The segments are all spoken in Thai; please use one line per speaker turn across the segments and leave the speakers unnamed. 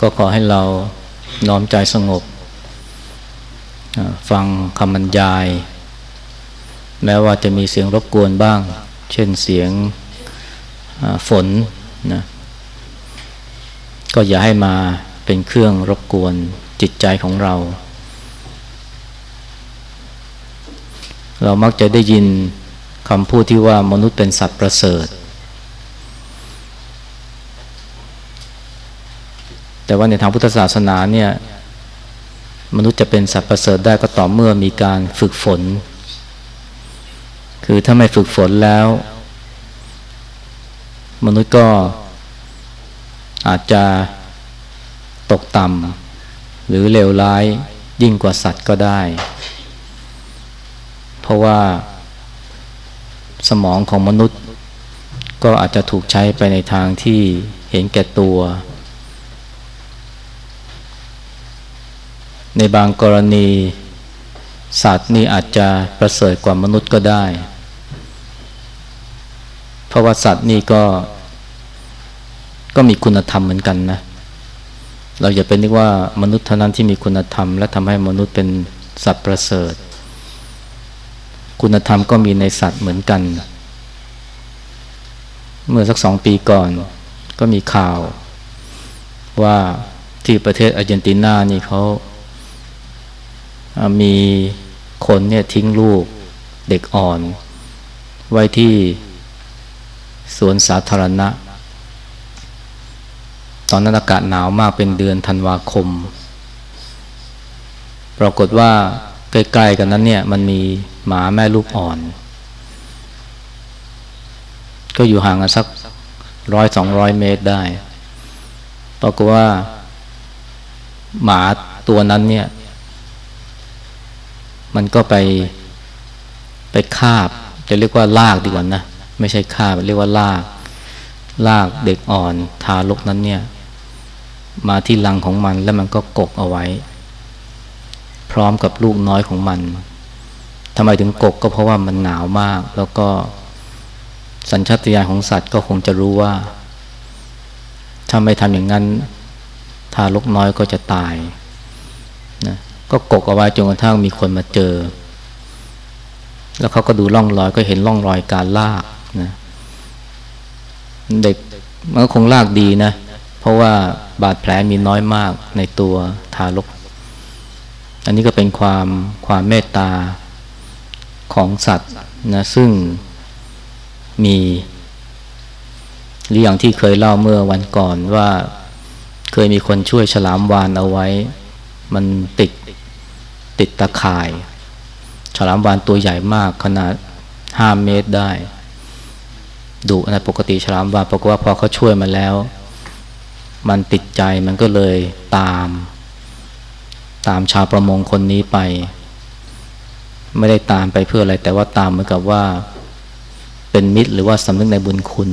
ก็ขอให้เราน้อมใจสงบ ฟังคำบรรยาย แม้ว่าจะมีเสียงรบกวนบ้าง เช่นเสียงฝนนะก็อย่าให้มาเป็นเครื่องรบกวนจิตใจของเรา เรามักจะได้ยินคำพูดที่ว่ามนุษย์เป็นสัตว์ประเสริฐ แต่ว่าในทางพุทธศาสนาเนี่ยมนุษย์จะเป็นสัตว์ประเสริฐได้ก็ต่อเมื่อมีการฝึกฝน คือถ้าไม่ฝึกฝนแล้ว มนุษย์ก็อาจจะตกต่ำหรือเลวร้ายยิ่งกว่าสัตว์ก็ได้ เพราะว่าสมองของมนุษย์ ก็อาจจะถูกใช้ไปในทางที่เห็นแก่ตัว ในบางกรณี สัตว์นี่อาจจะประเสริฐกว่ามนุษย์ก็ได้ เพราะว่าสัตว์นี่ก็ ก็มีคุณธรรมเหมือนกันนะ เราอย่าเป็นนึกว่ามนุษย์เท่านั้นที่มีคุณธรรม และทำให้มนุษย์เป็นสัตว์ประเสริฐ คุณธรรมก็มีในสัตว์เหมือนกัน เมื่อสักสองปีก่อนก็มีข่าว ว่าที่ประเทศอาร์เจนตินานี่เขามีคนเนี่ยทิ้งลูกเด็กอ่อน ไว้ที่สวนสาธารณะ ตอนนั้นอากาศหนาวมากเป็นเดือนธันวาคม ปรากฏว่าใกล้ๆกันนั้นเนี่ยมันมี หมาแม่ลูกอ่อน ก็อยู่ห่างกันสักร้อยสองร้อยเมตรได้ปรากฏว่า หมาตัวนั้นเนี่ย มันก็ไปไปคาบ จะเรียกว่าลากดีกว่านะ ไม่ใช่คาบเรียกว่าลาก ลากเด็กอ่อนทารกนั้นเนี่ย มาที่รังของมันแล้วมันก็กกเอาไว้ พร้อมกับลูกน้อยของมัน ทำไมถึงกกก็เพราะว่ามันหนาวมาก แล้วก็สัญชาตญาณของสัตว์ก็คงจะรู้ว่า ถ้าไม่ทำอย่างนั้นทารกน้อยก็จะตายนะก็กกเอาไว้จนกระทั่งมีคนมาเจอ แล้วเขาก็ดูร่องรอยก็เห็นร่องรอยการลากนะเด็กมันก็คงลากดีนะ เพราะว่าบาดแผลมีน้อยมากในตัวทารก อันนี้ก็เป็นความความเมตตา ของสัตว์นะซึ่งมีหรืออย่างที่เคยเล่าเมื่อวันก่อนว่าเคยมีคนช่วยฉลามวานเอาไว้ มันติดติดตะข่าย ฉลามวานตัวใหญ่มากขนาดห้าเมตรได้ดุนะปกติฉลามวานปรากฏว่าพอเขาช่วยมาแล้ว มันติดใจมันก็เลยตาม ตามชาวประมงคนนี้ไป ไม่ได้ตามไปเพื่ออะไร แต่ว่าตามเหมือนกับว่าเป็นมิตรหรือว่าสำนึกในบุญคุณ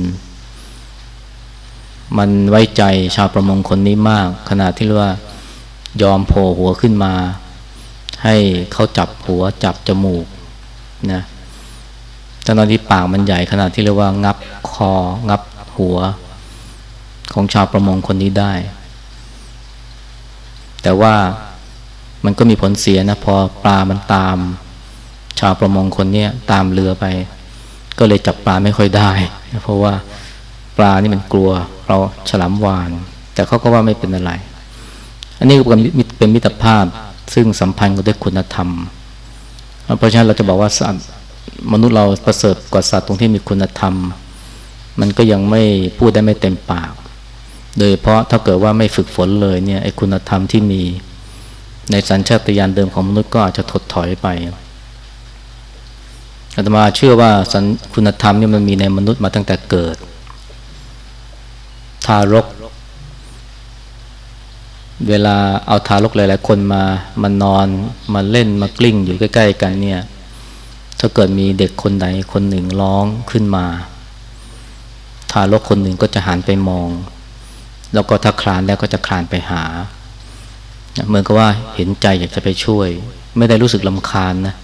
มันไว้ใจชาวประมงคนนี้มาก ขนาดที่ว่ายอมโผล่หัวขึ้นมา ให้เขาจับหัวจับจมูกนะตอนที่ปากมันใหญ่ขนาดที่เรียกว่างับคอ งับหัว ของชาวประมงคนนี้ได้ แต่ว่ามันก็มีผลเสียนะพอปลามันตาม ชาวประมงคนนี้ตามเรือไป ก็เลยจับปลาไม่ค่อยได้ เพราะว่าปลานี่มันกลัวเราฉลามวาน แต่เขาก็ว่าไม่เป็นอะไร อันนี้ก็เป็นมิตรภาพซึ่งสัมพันธ์กันด้วยคุณธรรม เพราะฉะนั้นเราจะบอกว่าสัตว์มนุษย์เราประเสริฐกว่าสัตว์ตรงที่มีคุณธรรม มันก็ยังไม่พูดได้ไม่เต็มปาก โดยเพราะถ้าเกิดว่าไม่ฝึกฝนเลยเนี่ยไอ้คุณธรรมที่มีในสัญชาตญาณเดิมของมนุษย์ก็อาจจะถดถอยไป อาตมาเชื่อว่าคุณธรรมนี่มันมีในมนุษย์มาตั้งแต่เกิด ทารก เวลาเอาทารกหลายๆคนมามานอนมาเล่นมากลิ้งอยู่ใกล้ ๆ กันเนี่ย ถ้าเกิดมีเด็กคนใดคนหนึ่งร้องขึ้นมา ทารกคนหนึ่งก็จะหันไปมอง แล้วก็ถ้าคลานแล้วก็จะคลานไปหาเหมือนกับว่าเห็นใจอยากจะไปช่วย ไม่ได้รู้สึกลำคาญนะ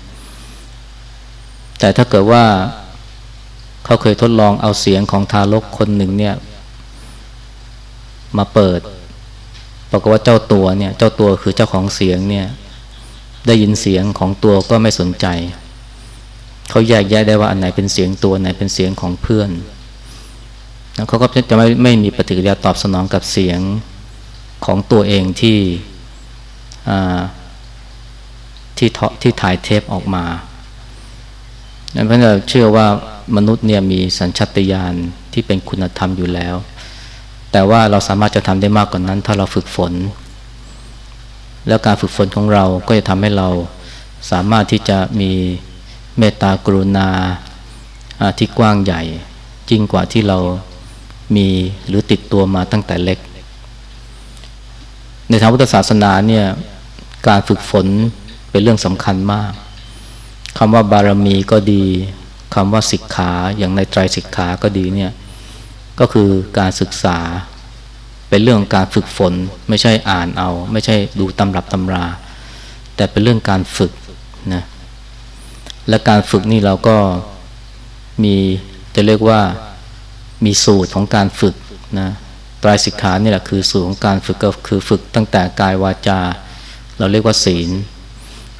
แต่ถ้าเกิดว่าเขาเคยทดลองเอาเสียงของทารกคนหนึ่งเนี่ย มาเปิดปรากฏว่าเจ้าตัวเนี่ย เจ้าตัวคือเจ้าของเสียงเนี่ย ได้ยินเสียงของตัวก็ไม่สนใจ เขาแยกแยะได้ว่าอันไหนเป็นเสียงตัวไหนเป็นเสียงของเพื่อนเขาก็จะไม่ไม่มีปฏิกิริยาตอบสนองกับเสียงของตัวเองที่ที่ที่ถ่ายเทปออกมา เพราะเราเชื่อว่ามนุษย์เนี่ยมีสัญชตาตญาณที่เป็นคุณธรรมอยู่แล้ว แต่ว่าเราสามารถจะทำได้มากกว่านนั้น ถ้าเราฝึกฝน แล้วการฝึกฝนของเราก็จะทำให้เราสามารถที่จะมีเมตตากรุณาที่กว้างใหญ่ยิ่งกว่าที่เรามีหรือติดตัวมาตั้งแต่เล็ก ในทางพุทธศาสนาเนี่ยการฝึกฝนเป็นเรื่องสำคัญมาก คำว่าบารมีก็ดีคำว่าศิกขาอย่างในไตรศิกขาก็ดีเนี่ยก็คือการศึกษาเป็นเรื่องของการฝึกฝน ไม่ใช่อ่านเอา ไม่ใช่ดูตำรับตำรา แต่เป็นเรื่องการฝึกนะและการฝึกนี่เราก็มีจะเรียกว่ามีสูตรของการฝึกนะตรายสิกขานี่แหละคือสูตรของการฝึกก็คือฝึกตั้งแต่กายวาจา เราเรียกว่าศีล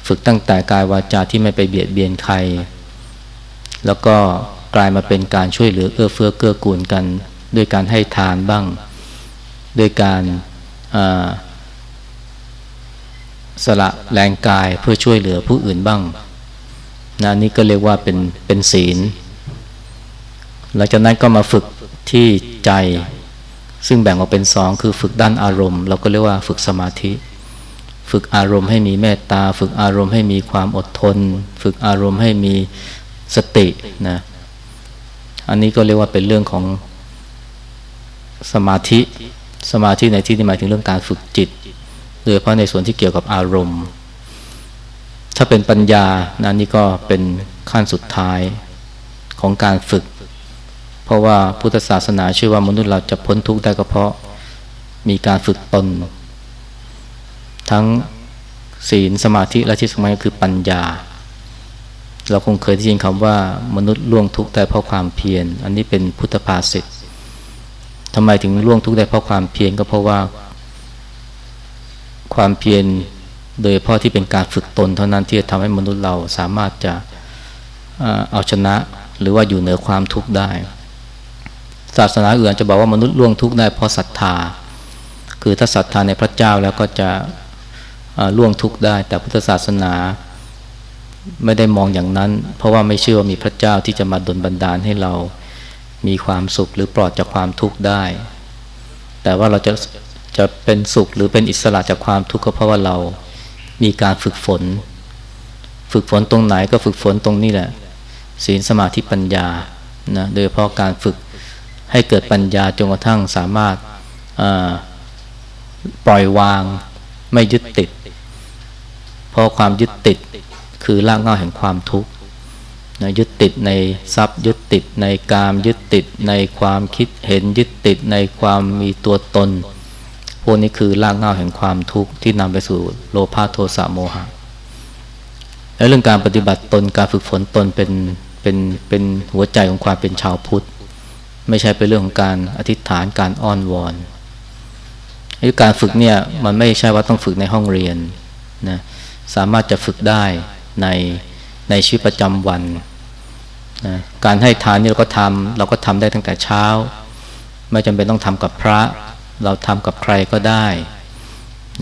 ฝึกตั้งแต่กายวาจาที่ไม่ไปเบียดเบียนใคร แล้วก็กลายมาเป็นการช่วยเหลือเอื้อเฟื้อเกื้อกูลกัน ด้วยการให้ทานบ้าง ด้วยการสละแรงกายเพื่อช่วยเหลือผู้อื่นบ้างนะนี่ก็เรียกว่าเป็นเป็นศีล หลังจากนั้นก็มาฝึกที่ใจ ซึ่งแบ่งออกเป็นสองคือฝึกด้านอารมณ์ เราก็เรียกว่าฝึกสมาธิ ฝึกอารมณ์ให้มีเมตตา ฝึกอารมณ์ให้มีความอดทน ฝึกอารมณ์ให้มีสตินะอันนี้ก็เรียกว่าเป็นเรื่องของสมาธิสมาธิในที่นี้หมายถึงเรื่องการฝึกจิตโดยเฉพาะในส่วนที่เกี่ยวกับอารมณ์ ถ้าเป็นปัญญานะนี่ก็เป็นขั้นสุดท้ายของการฝึก เพราะว่าพุทธศาสนาเชื่อว่ามนุษย์เราจะพ้นทุกข์ได้ก็เพราะมีการฝึกตน ทั้งศีลสมาธิและที่สำคัญก็คือปัญญา เราคงเคยได้ยินคำว่ามนุษย์ล่วงทุกข์ได้เพราะความเพียรอันนี้เป็นพุทธภาษิตทำไมถึงล่วงทุกข์ได้เพราะความเพียรก็เพราะว่า ความเพียรโดยพราะที่เป็นการฝึกตน เท่านั้นที่จะทำให้มนุษย์เราสามารถจะเอาชนะหรือว่าอยู่เหนือความทุกข์ได้ ศาสนาอื่นจะบอกว่ามนุษย์ล่วงทุกข์ได้เพราะศรัทธา คือถ้าศรัทธาในพระเจ้าแล้วก็จะ ล่วงทุกข์ได้ แต่พุทธศาสนาไม่ได้มองอย่างนั้น เพราะว่าไม่เชื่อว่ามีพระเจ้าที่จะมาดลบันดาลให้เรามีความสุขหรือปลอดจากความทุกข์ได้ แต่ว่าเราจะจะเป็นสุขหรือเป็นอิสระจากความทุกข์ก็เพราะว่าเรามีการฝึกฝน ฝึกฝนตรงไหนก็ฝึกฝนตรงนี้แหละ ศีลสมาธิปัญญานะโดยเฉพาะการฝึกให้เกิดปัญญาจนกระทั่งสามารถปล่อยวางไม่ยึดติด ราะความยึดติดคือรากเหง้าแห่งความทุกข์นะยึดติดในทรัพย์ยึดติดในกามยึดติดในความคิดเห็นยึดติดในความมีตัวตน พวกนี้คือรากเหง้าแห่งความทุกข์ที่นำไปสู่โลภะโทสะโมหะและเรื่องการปฏิบัติตนการฝึกฝนตนเป็นเป็นเป็นหัวใจของความเป็นชาวพุทธ ไม่ใช่เป็นเรื่องของการอธิษฐานการอ้อนวอนการฝึกเนี่ยมันไม่ใช่ว่าต้องฝึกในห้องเรียนนะ สามารถจะฝึกได้ในในชีวิตประจำวันนะการให้ทานนี่เราก็ทำเราก็ทำได้ตั้งแต่เช้า ไม่จำเป็นต้องทำกับพระ เราทำกับใครก็ได้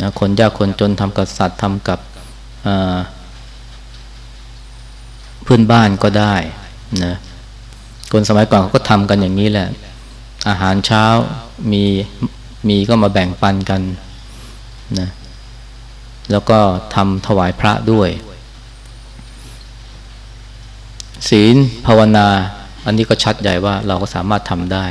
นะคนยากคนจนทำกับสัตว์ทำกับเพื่อนบ้านก็ได้นะคนสมัยก่อนเขาก็ทำกันอย่างนี้แหละ อาหารเช้ามีมีก็มาแบ่งปันกันนะ แล้วก็ทำถวายพระด้วย ศีลภาวนา อันนี้ก็ชัดใหญ่ว่าเราก็สามารถทำได้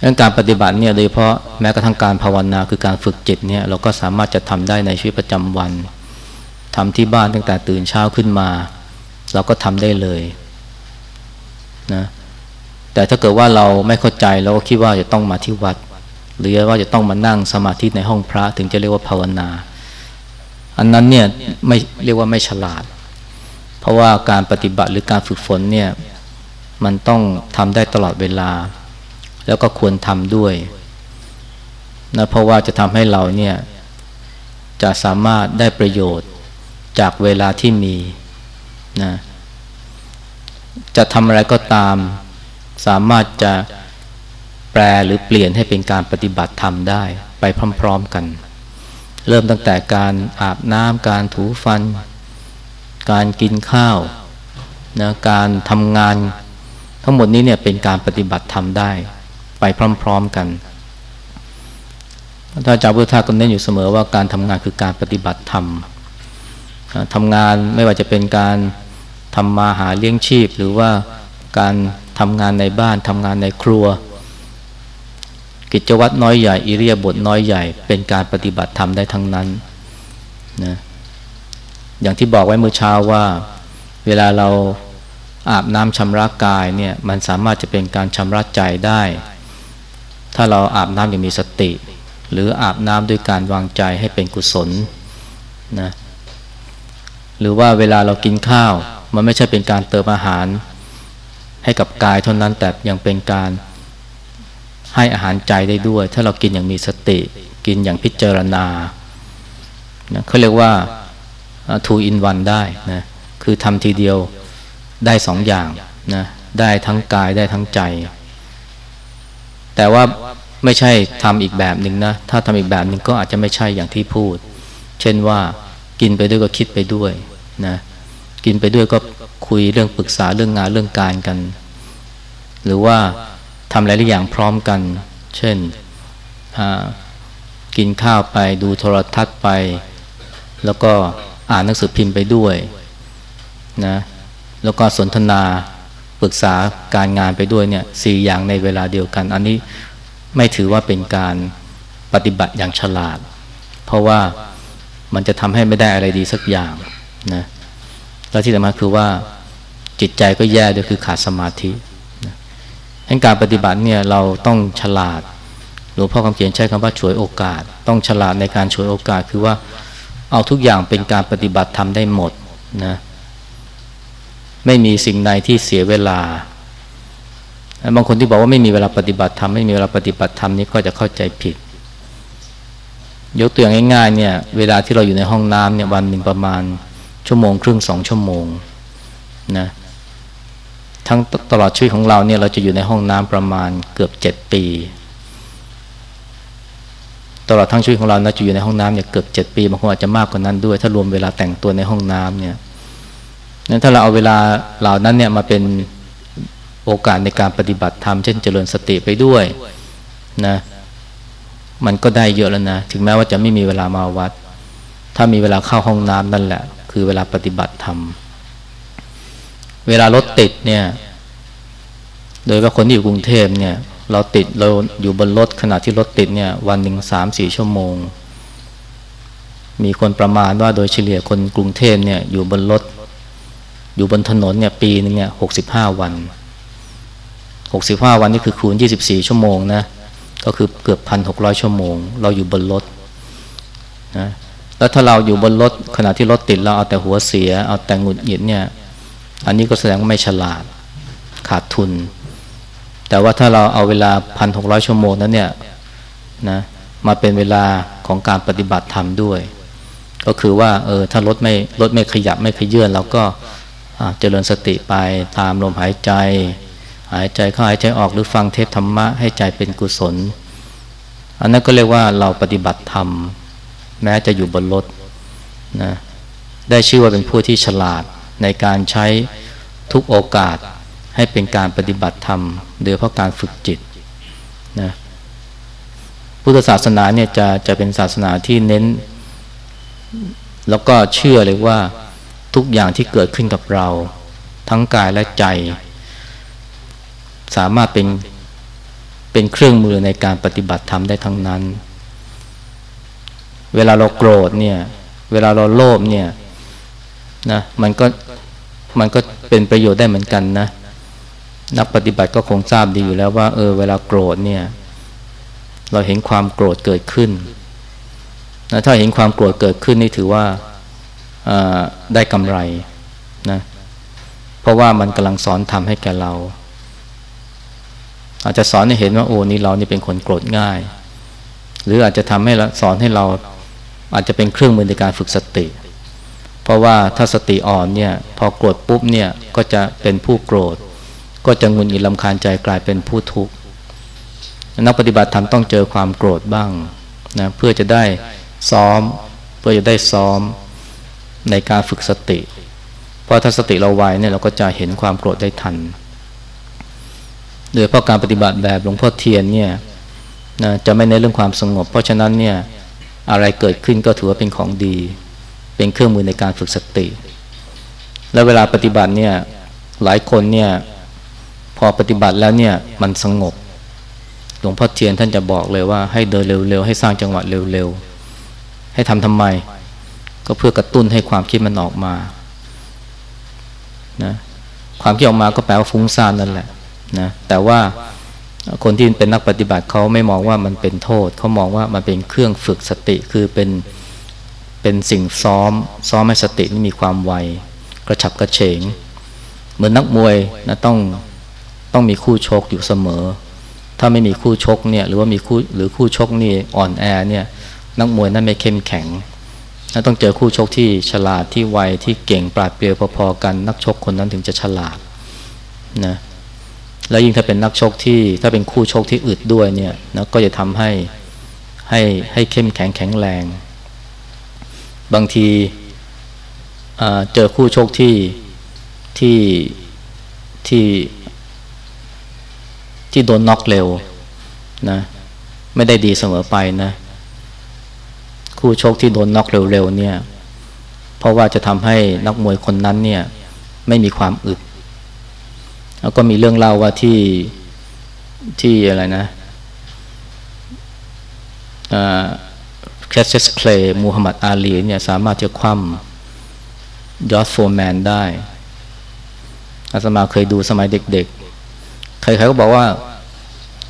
เรื่องการปฏิบัติเนี่ยโดยเฉพาะแม้กระทั่งการภาวนาคือการฝึกจิตเนี่ยเราก็สามารถจะทำได้ในชีวิตประจำวันทำที่บ้านตั้งแต่ตื่นเช้าขึ้นมา เราก็ทำได้เลยนะแต่ถ้าเกิดว่าเราไม่เข้าใจเราก็คิดว่าจะต้องมาที่วัด หรือว่าจะต้องมานั่งสมาธิในห้องพระถึงจะเรียกว่าภาวนา อันนั้นเนี่ยไม่เรียกว่าไม่ฉลาด เพราะว่าการปฏิบัติหรือการฝึกฝนเนี่ยมันต้องทำได้ตลอดเวลา แล้วก็ควรทำด้วยนะเพราะว่าจะทำให้เราเนี่ยจะสามารถได้ประโยชน์จากเวลาที่มีนะจะทำอะไรก็ตาม สามารถจะ แปลหรือเปลี่ยนให้เป็นการปฏิบัติธรรมได้ไปพร้อมๆกัน เริ่มตั้งแต่การอาบน้ำการถูฟัน การกินข้าวนะการทำงาน ทั้งหมดนี้เนี่ยเป็นการปฏิบัติธรรมได้ ไปพร้อมๆกันท่านอาจารย์พุทธาก็เน้นอยู่เสมอว่าการทำงานคือการปฏิบัติธรรมทำงานไม่ว่าจะเป็นการทำมาหาเลี้ยงชีพ หรือว่าการทำงานในบ้านทำงานในครัว กิจวัตรน้อยใหญ่อิเรียบทน้อยใหญ่ เป็นการปฏิบัติธรรมได้ทั้งนั้นนะอย่างที่บอกไว้เมื่อเช้าว่า เวลาเราอาบน้ำชำระกายเนี่ยมันสามารถจะเป็นการชำระใจได้ ถ้าเราอาบน้ำอย่างมีสติ หรืออาบน้ำด้วยการวางใจให้เป็นกุศลนะหรือว่าเวลาเรากินข้าว มันไม่ใช่เป็นการเติมอาหารให้กับกายเท่านั้นแต่ยังเป็นการ ให้อาหารใจได้ด้วย ถ้าเรากินอย่างมีสติ กินอย่างพิจารณานะเขาเรียกว่า two in one ได้นะคือทำทีเดียวได้สองอย่างนะได้ทั้งกายได้ทั้งใจ แต่ว่าไม่ใช่ทำอีกแบบหนึ่งนะ ถ้าทำอีกแบบหนึ่งก็อาจจะไม่ใช่อย่างที่พูด เช่นว่ากินไปด้วยก็คิดไปด้วยนะกินไปด้วยก็คุยเรื่องปรึกษาเรื่องงานเรื่องการกัน หรือว่า ทำหลายอย่างพร้อมกัน เช่นกินข้าวไปดูโทรทัศน์ไป แล้วก็อ่านหนังสือพิมพ์ไปด้วยนะแล้วก็สนทนาปรึกษาการงานไปด้วยเนี่ยสี่อย่างในเวลาเดียวกัน อันนี้ไม่ถือว่าเป็นการปฏิบัติอย่างฉลาด เพราะว่ามันจะทำให้ไม่ได้อะไรดีสักอย่างนะแล้วที่สำคัญคือว่าจิตใจก็แย่ด้วยคือขาดสมาธิ การปฏิบัติเนี่ยเราต้องฉลาดหลวงพ่อคำเขียนใช้คำว่าฉวยโอกาส ต้องฉลาดในการฉวยโอกาสคือว่าเอาทุกอย่างเป็นการปฏิบัติทำได้หมดนะไม่มีสิ่งใดที่เสียเวลา บางคนที่บอกว่าไม่มีเวลาปฏิบัติธรรมไม่มีเวลาปฏิบัติธรรมนี้ก็จะเข้าใจผิด ยกตัวอย่างง่ายๆเนี่ยเวลาที่เราอยู่ในห้องน้ำเนี่ยวันหนึ่งประมาณชั่วโมงครึ่งสองชั่วโมงนะ ทั้งตลอดชีวิตของเราเนี่ยเราจะอยู่ในห้องน้ำประมาณเกือบเจ็ดปี ตลอดทั้งชีวิตของเรานะจะอยู่ในห้องน้ำเนี่ยเกือบเจ็ดปีบางคนอาจจะมากกว่านั้นด้วย ถ้ารวมเวลาแต่งตัวในห้องน้ำเนี่ยนั้นถ้าเราเอาเวลาเหล่านั้นเนี่ยมาเป็นโอกาสในการปฏิบัติธรรมเช่นเจริญสติไปด้วยนะมันก็ได้เยอะแล้วนะ ถึงแม้ว่าจะไม่มีเวลามาวัด ถ้ามีเวลาเข้าห้องน้ำนั่นแหละ คือเวลาปฏิบัติธรรม เวลารถติดเนี่ย โดยว่าคนที่อยู่กรุงเทพเนี่ย เราติดเราอยู่บนรถขณะที่รถติดเนี่ย วันหนึ่งสามสี่ชั่วโมง มีคนประมาณว่าโดยเฉลี่ยคนกรุงเทพเนี่ย อยู่บนรถ อยู่บนถนนเนี่ยปีนึงเนี่ยหกสิบห้าวันหกสิบห้าวันนี่คือคูณยี่สิบสี่ชั่วโมงนะก็คือเกือบพันหกร้อยชั่วโมง เราอยู่บนรถนะแล้วถ้าเราอยู่บนรถขณะที่รถติดเราเอาแต่หัวเสีย เอาแต่หงุดหงิดเนี่ย อันนี้ก็แสดงว่าไม่ฉลาดขาดทุน แต่ว่าถ้าเราเอาเวลาพันหกร้อยชั่วโมงนั้นเนี่ยนะมาเป็นเวลาของการปฏิบัติธรรมด้วย ก็คือว่าเออถ้ารถไม่รถไม่ขยับไม่ขยื่นเราก็เจริญสติไปตามลมหายใจ หายใจเข้าหายใจออกหรือฟังเทศธรรมะให้ใจเป็นกุศล อันนั้นก็เรียกว่าเราปฏิบัติธรรม แม้จะอยู่บนรถนะได้ชื่อว่าเป็นผู้ที่ฉลาด ในการใช้ทุกโอกาสให้เป็นการปฏิบัติธรรม โดยเพราะการฝึกจิตนะพุทธศาสนาเนี่ยจะจะเป็นศาสนาที่เน้น แล้วก็เชื่อเลยว่าทุกอย่างที่เกิดขึ้นกับเรา ทั้งกายและใจ สามารถเป็นเป็นเครื่องมือในการปฏิบัติธรรมได้ทั้งนั้น เวลาเราโกรธเนี่ย เวลาเราโลภเนี่ยนะมันก็ มันก็เป็นประโยชน์ได้เหมือนกันนะ นักปฏิบัติก็คงทราบดีอยู่แล้วว่า เออ เวลาโกรธเนี่ย เราเห็นความโกรธเกิดขึ้นนะถ้าเห็นความโกรธเกิดขึ้นนี่ถือว่าได้กำไรนะเพราะว่ามันกำลังสอนทำให้แกเรา อาจจะสอนให้เห็นว่าโอ้นี่เรานี่เป็นคนโกรธง่าย หรืออาจจะทำให้สอนให้เราอาจจะเป็นเครื่องมือในการฝึกสติ ราะว่าถ้าสติอ่อนเนี่ยพอโกรธปุ๊บเนี่ยก็จะเป็นผู้โกรธ ก็จะงุนงิดลำคาญใจกลายเป็นผู้ทุกข์นักปฏิบัติธรรมต้องเจอความโกรธบ้างนะเพื่อจะได้ซ้อม เพื่อจะได้ซ้อมในการฝึกสติ เพราะถ้าสติเราไวเนี่ยเราก็จะเห็นความโกรธได้ทันโดยเพราะการปฏิบัติแบบหลวงพ่อเทียนเนี่ยนะจะไม่ในเรื่องความสงบ เพราะฉะนั้นเนี่ยอะไรเกิดขึ้นก็ถือว่าเป็นของดี เป็นเครื่องมือในการฝึกสติ แล้วเวลาปฏิบัติเนี่ยหลายคนเนี่ยพอปฏิบัติแล้วเนี่ยมันสงบ หลวงพ่อเทียนท่านจะบอกเลยว่าให้เดินเร็วๆให้สร้างจังหวะเร็วๆให้ทำทำไม ก็เพื่อกระตุ้นให้ความคิดมันออกมานะความคิดออกมาก็แปลว่าฟุ้งซ่านนั่นแหละนะแต่ว่าคนที่เป็นนักปฏิบัติเขาไม่มองว่ามันเป็นโทษเขามองว่ามันเป็นเครื่องฝึกสติคือเป็น เป็นสิ่งซ้อม ซ้อมให้สตินี่มีความไว กระฉับกระเฉง เหมือนนักมวยนะต้องต้องมีคู่ชกอยู่เสมอ ถ้าไม่มีคู่ชกเนี่ยหรือว่ามีคู่หรือคู่ชกนี่อ่อนแอเนี่ยนักมวยนั้นไม่เข้มแข็งต้องเจอคู่ชกที่ฉลาดที่ไวที่เก่งปราดเปรียวพอๆกัน นักชกคนนั้นถึงจะฉลาดนะแล้วยิ่งถ้าเป็นนักชกที่ถ้าเป็นคู่ชกที่อึดด้วยเนี่ยนะก็จะทำให้ให้ให้เข้มแข็งแข็งแรง บางทีเจอคู่ชกที่ที่ที่ที่โดนน็อกเร็วนะไม่ได้ดีเสมอไปนะ คู่ชกที่โดนน็อกเร็วๆเนี่ย เพราะว่าจะทำให้นักมวยคนนั้นเนี่ยไม่มีความอึดแล้วก็มีเรื่องเล่าว่าที่ที่อะไรนะอ่า แคสเซียสเคลย์มูฮัมหมัดอาลีเนี่ยสามารถจะคว่ำจอร์จโฟร์แมนได้อาตมาเคยดูสมัยเด็กๆ ใครๆก็บอกว่า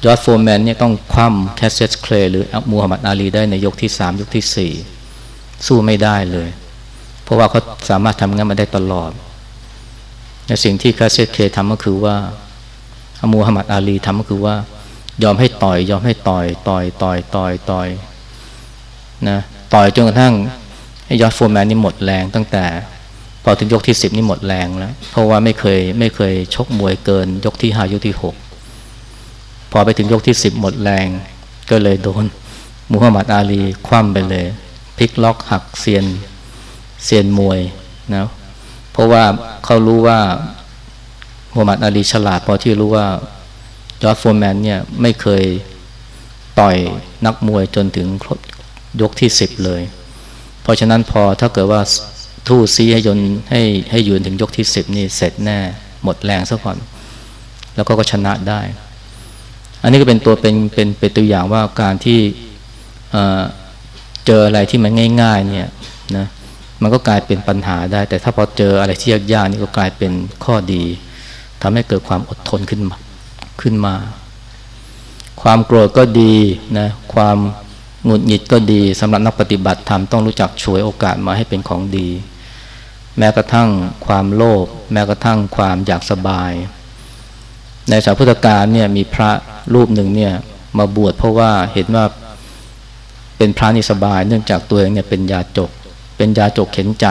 จอร์จโฟร์แมนเนี่ยต้องคว่ำแคสเซียสเคลย์หรือมูฮัมหมัดอาลีได้ในยกที่สามยกที่สี่สู้ไม่ได้เลย เพราะว่าเขาสามารถทำงานมาได้ตลอดในสิ่งที่แคสเซียสเคลย์ทำก็คือว่ามูฮัมหมัดอาลีทำก็คือว่า ยอมให้ต่อย ยอมให้ต่อย ต่อยต่อยต่อยต่อย นะต่อยจนกระทั่งจอร์จโฟร์แมนนี่หมดแรงตั้งแต่พอถึงยกที่สิบนี่หมดแรงแล้วเพราะว่าไม่เคยไม่เคยชกมวยเกิน ยกที่ห้ายกที่หกพอไปถึงยกที่สิบหมดแรง ก็เลยโดนมูฮัมหมัดอาลีคว่ำไปเลยพลิกล็อกหักเซียนเซียนมวยนะเพราะว่าเขารู้ว่ามูฮัมหมัดอาลีฉลาดพอที่รู้ว่าจอร์จโฟร์แมนเนี่ยไม่เคยต่อยนักมวยจนถึง ยกที่สิบเลย เพราะฉะนั้นพอถ้าเกิดว่าทู่ซีให้ยนให้ให้ยืนถึงยกที่สิบนี่เสร็จแน่ หมดแรงซะก่อน แล้วก็ก็ชนะได้ อันนี้ก็เป็นตัวเป็นเป็นเป็นตัวอย่างว่าการที่เจออะไรที่มันง่าย ๆ เนี่ยนะมันก็กลายเป็นปัญหาได้ แต่ถ้าพอเจออะไรที่ยากๆนี่ก็กลายเป็นข้อดีทำให้เกิดความอดทนขึ้นมาขึ้นมา ความโกรธก็ดีนะความ หงุดหงิดก็ดีสำหรับนักปฏิบัติธรรมต้องรู้จักช่วยโอกาสมาให้เป็นของดี แม้กระทั่งความโลภแม้กระทั่งความอยากสบาย ในสาวพุทธกาลเนี่ยมีพระรูปหนึ่งเนี่ยมาบวชเพราะว่าเห็นว่าเป็นพระนิสบาย เนื่องจากตัวเองเนี่ยเป็นยาจก เป็นยาจกเข็นใจ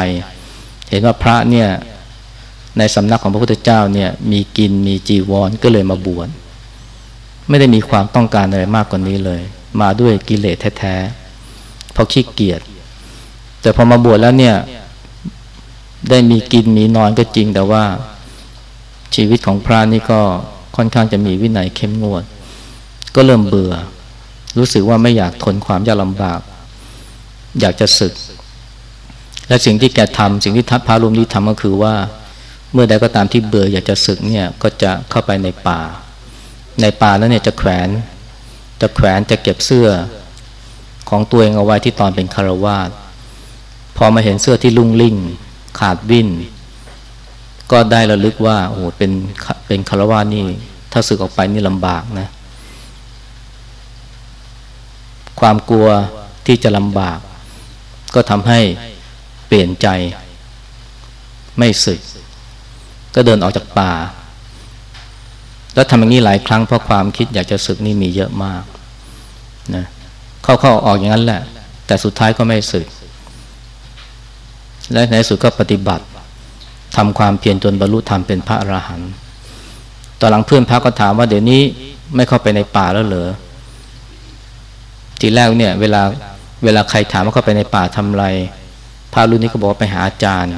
เห็นว่าพระเนี่ยในสำนักของพระพุทธเจ้าเนี่ยมีกินมีจีวรก็เลยมาบวชไม่ได้มีความต้องการอะไรมากกว่านี้เลย มาด้วยกิเลสแท้ๆเพราะขี้เกียจแต่พอมาบวชแล้วเนี่ย ได้มีกินมีนอนก็จริงแต่ว่าชีวิตของพระนี่ก็ค่อนข้างจะมีวินัยเข้มงวด ก็เริ่มเบื่อ รู้สึกว่าไม่อยากทนความยากลำบาก อยากจะศึก และสิ่งที่แกทำสิ่งที่ทัพพารุมนี้ทำก็คือว่า เมื่อใดก็ตามที่เบื่ออยากจะศึกเนี่ยก็จะเข้าไปในป่า ในป่าแล้วเนี่ยจะแขวน จะแขวนจะเก็บเสื้อของตัวเองเอาไว้ที่ตอนเป็นคารวาสพอมาเห็นเสื้อที่ลุ่งลิ่ง ขาดวิ่น ก็ได้ระลึกว่าโอ้เป็นเป็นคารวะนี่ ถ้าสึกออกไปนี่ลำบากนะ ความกลัวที่จะลำบาก ก็ทำให้เปลี่ยนใจ ไม่สึก ก็เดินออกจากป่า แล้วทำอย่างนี้หลายครั้งเพราะความคิดอยากจะศึกนี่มีเยอะมากนะเข้าเข้าออกอย่างนั้นแหละ แต่สุดท้ายก็ไม่ศึก และในสุดก็ปฏิบัติทำความเพียรจนบรรลุธรรมเป็นพระอรหันต์ตอนหลังเพื่อนพระก็ถามว่าเดี๋ยวนี้ไม่เข้าไปในป่าแล้วเหรอทีแรกเนี่ยเวลาเวลาใครถามว่าเข้าไปในป่าทำไรพระรุ่นนี้ก็บอกไปหาอาจารย์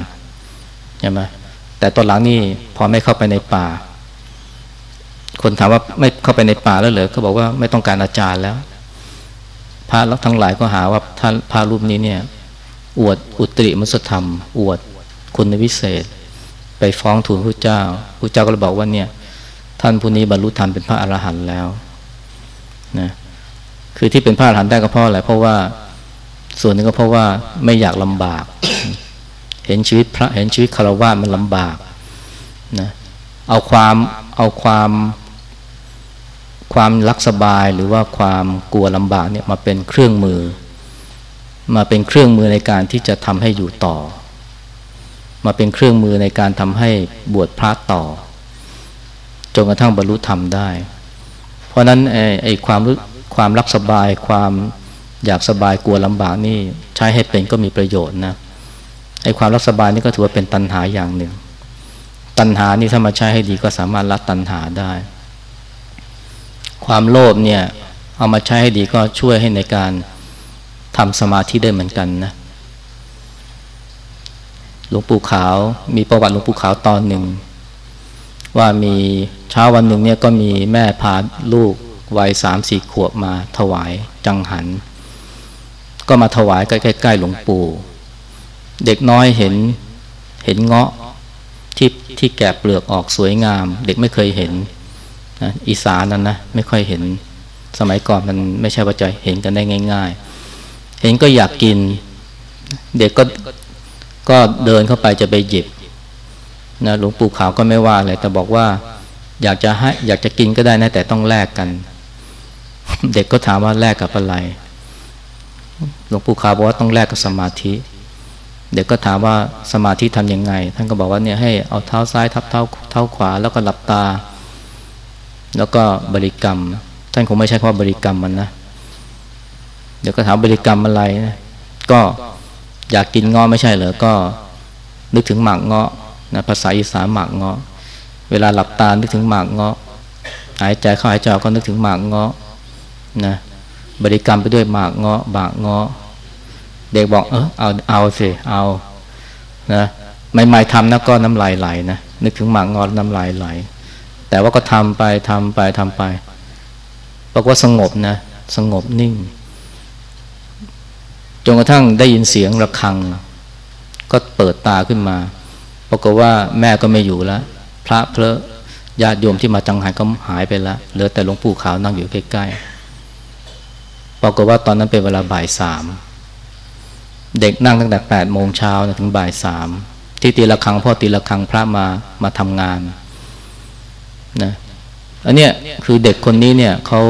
ใช่ไหมแต่ตอนหลังนี่พอไม่เข้าไปในป่า คนถามว่าไม่เข้าไปในป่าแล้วเหรอก็บอกว่าไม่ต้องการอาจารย์แล้ว พระทั้งหลายก็หาว่าท่านพระรูปนี้เนี่ย อวดอุตริมุสธรรม อวดคุณวิเศษ ไปฟ้องทูลพระเจ้าพระเจ้าก็เลยบอกว่าเนี่ย ท่านผู้นี้บรรลุธรรมเป็นพระอรหันต์แล้วนะคือที่เป็นพระอรหันต์ได้ก็เพราะอะไรเพราะว่าส่วนนึงก็เพราะว่าไม่อยากลำบาก เห็นชีวิตพระเห็นชีวิตคารวะมันลำบากนะเอาความเอาความ ความรักสบายหรือว่าความกลัวลำบากเนี่ยมาเป็นเครื่องมือ มาเป็นเครื่องมือในการที่จะทำให้อยู่ต่อ มาเป็นเครื่องมือในการทำให้บวชพระต่อจนกระทั่งบรรลุธรรมได้ เพราะนั้นไอ้ความความรักสบายความอยากสบายกลัวลำบากนี่ใช้ให้เป็นก็มีประโยชน์นะไอ้ความรักสบายนี่ก็ถือว่าเป็นตัณหาอย่างหนึ่ง ตัณหานี่ถ้ามาใช้ให้ดีก็สามารถละตัณหาได้ ความโลภเนี่ยเอามาใช้ให้ดีก็ช่วยให้ในการทำสมาธิได้เหมือนกันนะหลวงปู่ขาวมีประวัติหลวงปู่ขาวตอนหนึ่ง ว่ามีเช้าวันหนึ่งเนี่ยก็มีแม่พาลูกวัยสามสี่ขวบมาถวายจังหัน ก็มาถวายใกล้ๆหลวงปู่ เด็กน้อยเห็นเห็นเงาะที่ที่แกะเปลือกออกสวยงาม เด็กไม่เคยเห็น อีสานนั่นนะไม่ค่อยเห็นสมัยก่อนมันไม่ใช่ว่าจะเห็นกันได้ง่าย ๆ เห็นก็อยากกิน เด็กก็ก็เดินเข้าไปจะไปหยิบนะหลวงปู่ขาวก็ไม่ว่าเลยแต่บอกว่า อยากจะให้อยากจะกินก็ได้นะ แต่ต้องแลกกัน เด็กก็ถามว่าแลกกับอะไร หลวงปู่ขาวบอกว่าต้องแลกกับสมาธิ เด็กก็ถามว่าสมาธิทํำยังไง ท่านก็บอกว่าเนี่ยให้เอาเท้าซ้ายทับเท้าเท้าขวาแล้วก็หลับตา แล้วก็บริกรรม ท่านคงไม่ใช่คำว่าบริกรรมมันนะ เดี๋ยวก็ถามบริกรรมอะไรนะก็อยากกินงอไม่ใช่เหรอ ก็นึกถึงหมากเงาะนะภาษาอีสานหมากเงาะ เวลาหลับตานึกถึงหมากเงาะ หายใจเข้าหายใจออกก็นึกถึงหมากเงาะนะบริกรรมไปด้วยหมากเงาะบากเงาะ เด็กบอกเออเอาเอาสิเอานะใหม่ๆทำนะก็น้ำลายไหลนะนึกถึงหมากเงาะน้ำลายไหล แต่ว่าก็ทำไปทำไปทำไปปรากฏสงบนะ สงบนิ่ง จนกระทั่งได้ยินเสียงระฆัง ก็เปิดตาขึ้นมาปรากฏว่าแม่ก็ไม่อยู่แล้ว พระเพลญาติโยมที่มาจังหายก็หายไปแล้วเหลือแต่หลวงปู่ขาวนั่งอยู่ใกล้ๆปรากฏว่าตอนนั้นเป็นเวลาบ่ายสามเด็กนั่งตั้งแต่แปดโมงเช้าถึงบ่ายสามที่ตีละครังพ่อตีละครังพระมามาทำงาน นะอันเนี้ยคือเด็กคนนี้เนี่ยเขา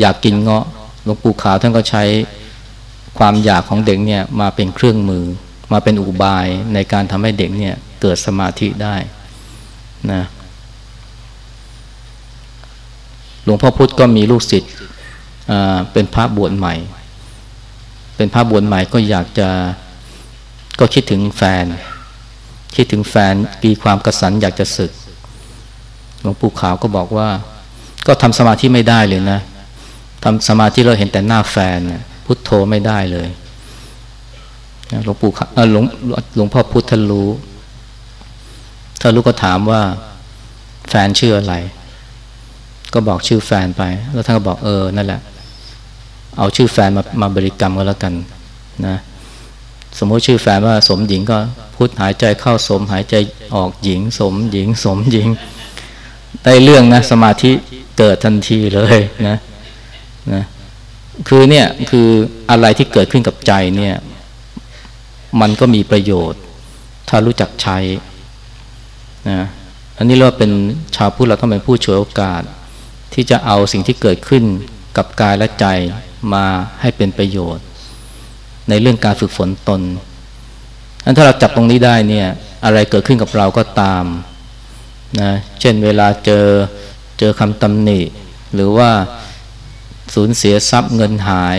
อยากกินเงาะหลวงปู่ขาวท่านก็ใช้ความอยากของเด็กเนี่ยมาเป็นเครื่องมือ มาเป็นอุบายในการทำให้เด็กเนี่ยเกิดสมาธิได้นะหลวงพ่อพุธก็มีลูกศิษย์เป็นพระบวชใหม่ เป็นพระบวชใหม่ก็อยากจะก็คิดถึงแฟน คิดถึงแฟนปีความกระสันอยากจะศึก หลวงปู่ขาวก็บอกว่า ก็ทำสมาธิไม่ได้เลยนะทำสมาธิเราเห็นแต่หน้าแฟนพุทโธไม่ได้เลยหลวงปู่หลวงหลวงพ่อพุทธรู้ถ้ารู้ก็ถามว่า แฟนชื่ออะไร ก็บอกชื่อแฟนไป แล้วท่านก็บอกเออนั่นแหละ เอาชื่อแฟนมามาบริกรรมก็แล้วกันนะสมมติชื่อแฟนว่าสมหญิงก็พุทธหายใจเข้าสมหายใจออกหญิง สมหญิง สมหญิง ได้เรื่องนะสมาธิเกิดทันทีเลยนะนะคือเนี่ยคืออะไรที่เกิดขึ้นกับใจเนี่ย มันก็มีประโยชน์ ถ้ารู้จักใช้นะอันนี้เราเป็นชาวพุทธเราต้องเป็นผู้ช่วยโอกาส ที่จะเอาสิ่งที่เกิดขึ้นกับกายและใจมาให้เป็นประโยชน์ ในเรื่องการฝึกฝนตนอันถ้าเราจับตรงนี้ได้เนี่ย อะไรเกิดขึ้นกับเราก็ตาม นะเช่นเวลาเจอเจอคำตำหนิ หรือว่าสูญเสียทรัพย์เงินหาย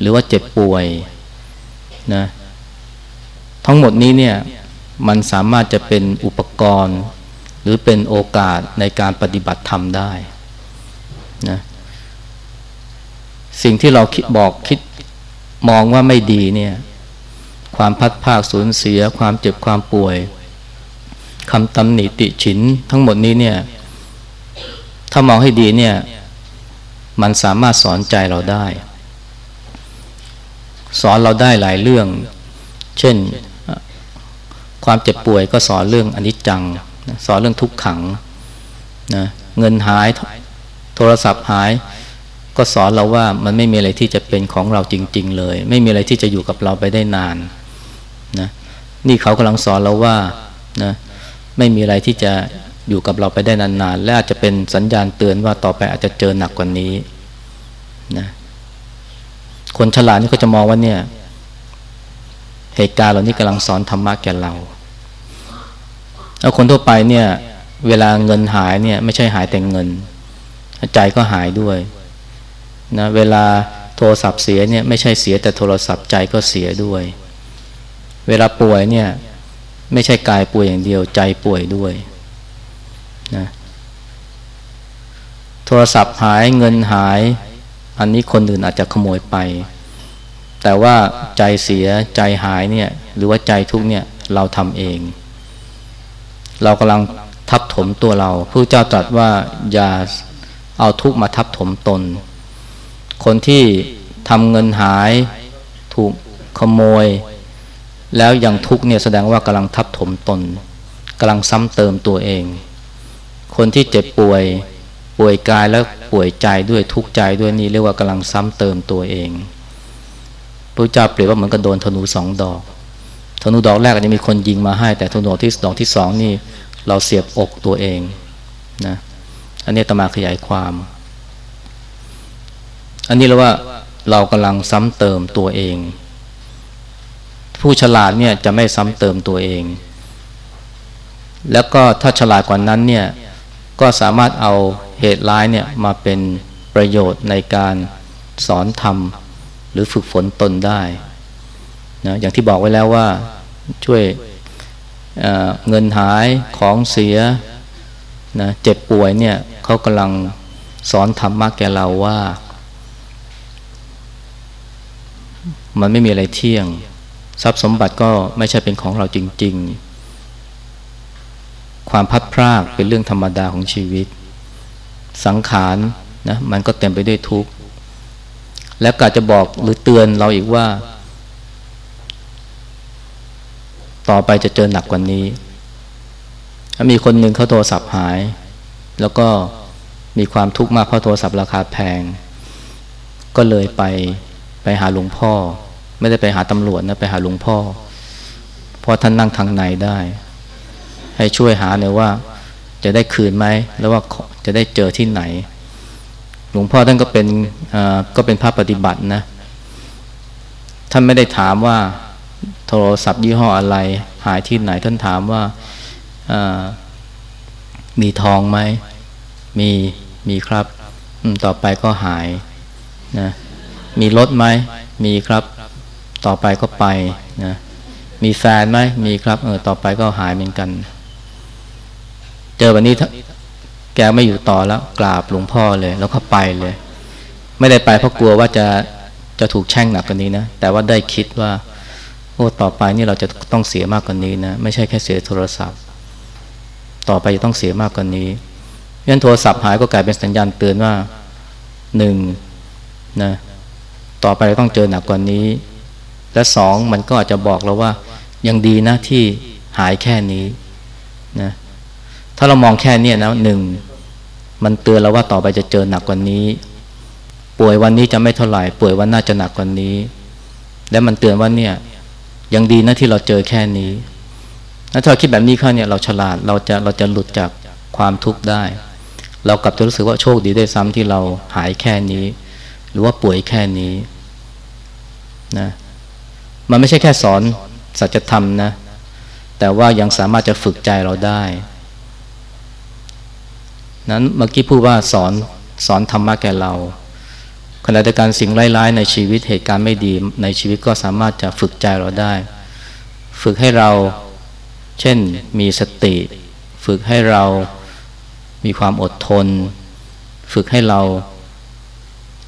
หรือว่าเจ็บป่วยนะทั้งหมดนี้เนี่ยมันสามารถจะเป็นอุปกรณ์ หรือเป็นโอกาสในการปฏิบัติธรรมได้นะสิ่งที่เราคิดบอกคิดมองว่าไม่ดีเนี่ยความพัดภาคสูญเสีย ความเจ็บความป่วย คำตำหนิติฉินทั้งหมดนี้เนี่ย ถ้ามองให้ดีเนี่ย มันสามารถสอนใจเราได้ สอนเราได้หลายเรื่อง เช่น ความเจ็บป่วยก็สอนเรื่องอนิจจัง สอนเรื่องทุกขังนะเงินหายโทรศัพท์หาย ก็สอนเราว่ามันไม่มีอะไรที่จะเป็นของเราจริง ๆ เลย ไม่มีอะไรที่จะอยู่กับเราไปได้นานนะนี่เขากำลังสอนเราว่านะ ไม่มีอะไรที่จะอยู่กับเราไปได้นานๆ และอาจจะเป็นสัญญาณเตือนว่าต่อไปอาจจะเจอหนักกว่านี้นะคนฉลาดนี่ก็จะมองว่าเนี่ย เหตุการณ์เหล่านี้กำลังสอนธรรมะแก่เราแล้วคนทั่วไปเนี่ย เวลาเงินหายเนี่ย ไม่ใช่หายแต่เงิน ใจก็หายด้วยนะเวลาโทรศัพท์เสียเนี่ยไม่ใช่เสียแต่โทรศัพท์ใจก็เสียด้วย เวลาป่วยเนี่ย ไม่ใช่กายป่วยอย่างเดียวใจป่วยด้วยนะโทรศัพท์หายเงินหาย อันนี้คนอื่นอาจจะขโมยไป แต่ว่าใจเสียใจหายเนี่ยหรือว่าใจทุกเนี่ยเราทำเอง เรากำลังทับถมตัวเราพระเจ้าตรัสว่าอย่าเอาทุกมาทับถมตน คนที่ทำเงินหายถูกขโมย แล้วยังทุกเนี่ยแสดงว่ากำลังทับถมตนกำลังซ้ำเติมตัวเอง คนที่เจ็บป่วยป่วยกายแล้วป่วยใจด้วยทุกข์ใจด้วยนี่เรียกว่ากำลังซ้ำเติมตัวเองพระเจ้าเปรียบว่าเหมือนกับโดนธนูสองดอกธนูดอกแรกอาจจะมีคนยิงมาให้ แต่ธนูดอกที่ดอกที่สองนี่เราเสียบอกตัวเองนะอันนี้ตมาขยายความ อันนี้เราว่าเรากำลังซ้ำเติมตัวเอง ผู้ฉลาดเนี่ยจะไม่ซ้ำเติมตัวเอง แล้วก็ถ้าฉลาดกว่านั้นเนี่ยก็สามารถเอาเหตุร้ายเนี่ยมาเป็นประโยชน์ในการสอนธรรม หรือฝึกฝนตนได้นะอย่างที่บอกไว้แล้วว่าช่วยเเงินหายของเสียนะเจ็บป่วยเนี่ยเขากำลังสอนธรรมะแกเราว่า มันไม่มีอะไรเที่ยง ทรัพย์สมบัติก็ไม่ใช่เป็นของเราจริง ๆ ความพัดพรากเป็นเรื่องธรรมดาของชีวิต สังขารนะมันก็เต็มไปด้วยทุกข์ แล้วก็จะบอกหรือเตือนเราอีกว่า ต่อไปจะเจอหนักกว่านี้ มีคนหนึ่งเขาโทรศัพท์หาย แล้วก็มีความทุกข์มากเพราะโทรศัพท์ราคาแพง ก็เลยไปไปหาหลวงพ่อ ไม่ได้ไปหาตำรวจนะไปหาหลวงพ่อ เพราะท่านนั่งทางในได้ ให้ช่วยหาหน่อยว่า จะได้คืนไหมแล้วว่าจะได้เจอที่ไหน หลวงพ่อท่านก็เป็นก็เป็นพระปฏิบัตินะ ท่านไม่ได้ถามว่าโทรศัพท์ยี่ห้ออะไร หายที่ไหนท่านถามว่ามีทองไหม มีมีครับ ต่อไปก็หายนะมีรถไหม มีครับ ต่อไปก็ไปนะมีแฟนไหมมีครับเออต่อไปก็หายเหมือนกัน เจอวันนี้แกไม่อยู่ต่อแล้ว กราบหลวงพ่อเลย แล้วก็ไปเลย ไม่ได้ไปเพราะกลัวว่าจะจะถูกแช่งหนักกว่านี้นะ แต่ว่าได้คิดว่า โอ้ต่อไปนี่เราจะต้องเสียมากกว่านี้นะ ไม่ใช่แค่เสียโทรศัพท์ ต่อไปจะต้องเสียมากกว่านี้ยันโทรศัพท์หายก็กลายเป็นสัญญาณเตือนว่าหนึ่งนะต่อไปเราต้องเจอหนักกว่านี้ และสองมันก็อาจจะบอกเราว่ายังดีนะที่หายแค่นี้นะถ้าเรามองแค่นี้นะหนึ่งมันเตือนเราว่าต่อไปจะเจอหนักกว่านี้ ป่วยวันนี้จะไม่เท่าไหร่ ป่วยวันหน้าจะหนักกว่านี้ และมันเตือนว่าเนี่ยยังดีนะที่เราเจอแค่นี้ถ้าเราคิดแบบนี้เข้าเนี่ยเราฉลาดเราจะเราจะหลุดจากความทุกข์ได้ เรากลับจะรู้สึกว่าโชคดีได้ซ้ำที่เราหายแค่นี้ หรือว่าป่วยแค่นี้นะ มันไม่ใช่แค่สอนสัจธรรมนะ แต่ว่ายังสามารถจะฝึกใจเราได้ นั้นเมื่อกี้พูดว่าสอนสอนธรรมะแก่เราขณะเดียวกันสิ่งร้ายๆในชีวิตเหตุการณ์ไม่ดีในชีวิตก็สามารถจะฝึกใจเราได้ ฝึกให้เราเช่นมีสติ ฝึกให้เรามีความอดทน ฝึกให้เรา